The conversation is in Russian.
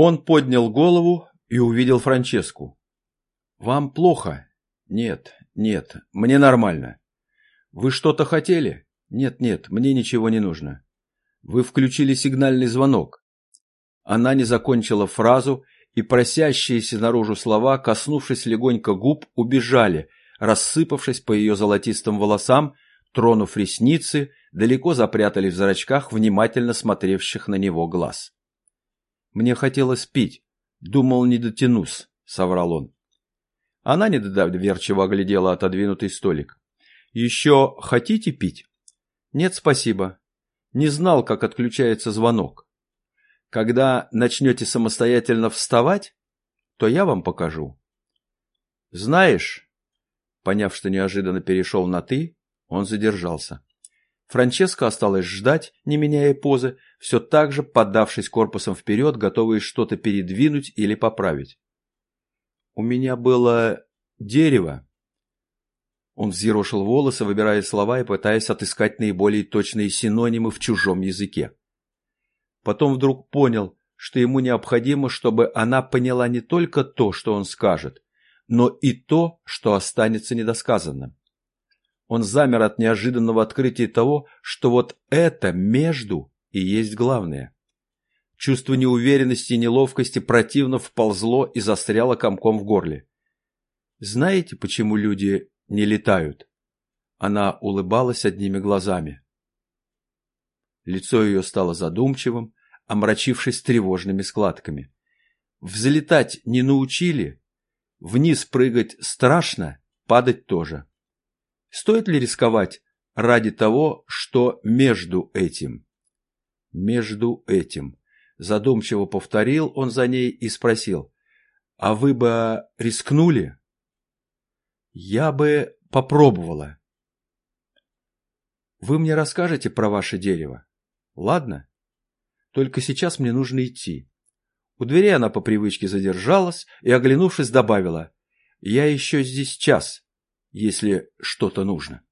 Он поднял голову и увидел Франческу. «Вам плохо?» «Нет, нет, мне нормально». «Вы что-то хотели?» «Нет, нет, мне ничего не нужно». «Вы включили сигнальный звонок». Она не закончила фразу, и просящиеся наружу слова, коснувшись легонько губ, убежали, рассыпавшись по ее золотистым волосам, тронув ресницы, далеко запрятали в зрачках внимательно смотревших на него глаз. «Мне хотелось пить. Думал, не дотянусь», — соврал он. Она недоверчиво оглядела отодвинутый столик. «Еще хотите пить?» «Нет, спасибо. Не знал, как отключается звонок. Когда начнете самостоятельно вставать, то я вам покажу». «Знаешь...» Поняв, что неожиданно перешел на «ты», он задержался. Франческа осталась ждать, не меняя позы, все так же подавшись корпусом вперед, готовые что-то передвинуть или поправить. «У меня было дерево». Он взъерошил волосы, выбирая слова и пытаясь отыскать наиболее точные синонимы в чужом языке. Потом вдруг понял, что ему необходимо, чтобы она поняла не только то, что он скажет, но и то, что останется недосказанным. Он замер от неожиданного открытия того, что вот это между и есть главное. Чувство неуверенности и неловкости противно вползло и застряло комком в горле. Знаете, почему люди не летают? Она улыбалась одними глазами. Лицо ее стало задумчивым, омрачившись тревожными складками. Взлетать не научили, вниз прыгать страшно, падать тоже. Стоит ли рисковать ради того, что между этим? Между этим. Задумчиво повторил он за ней и спросил. А вы бы рискнули? Я бы попробовала. Вы мне расскажете про ваше дерево? Ладно? Только сейчас мне нужно идти. У двери она по привычке задержалась и, оглянувшись, добавила. Я еще здесь час если что-то нужно.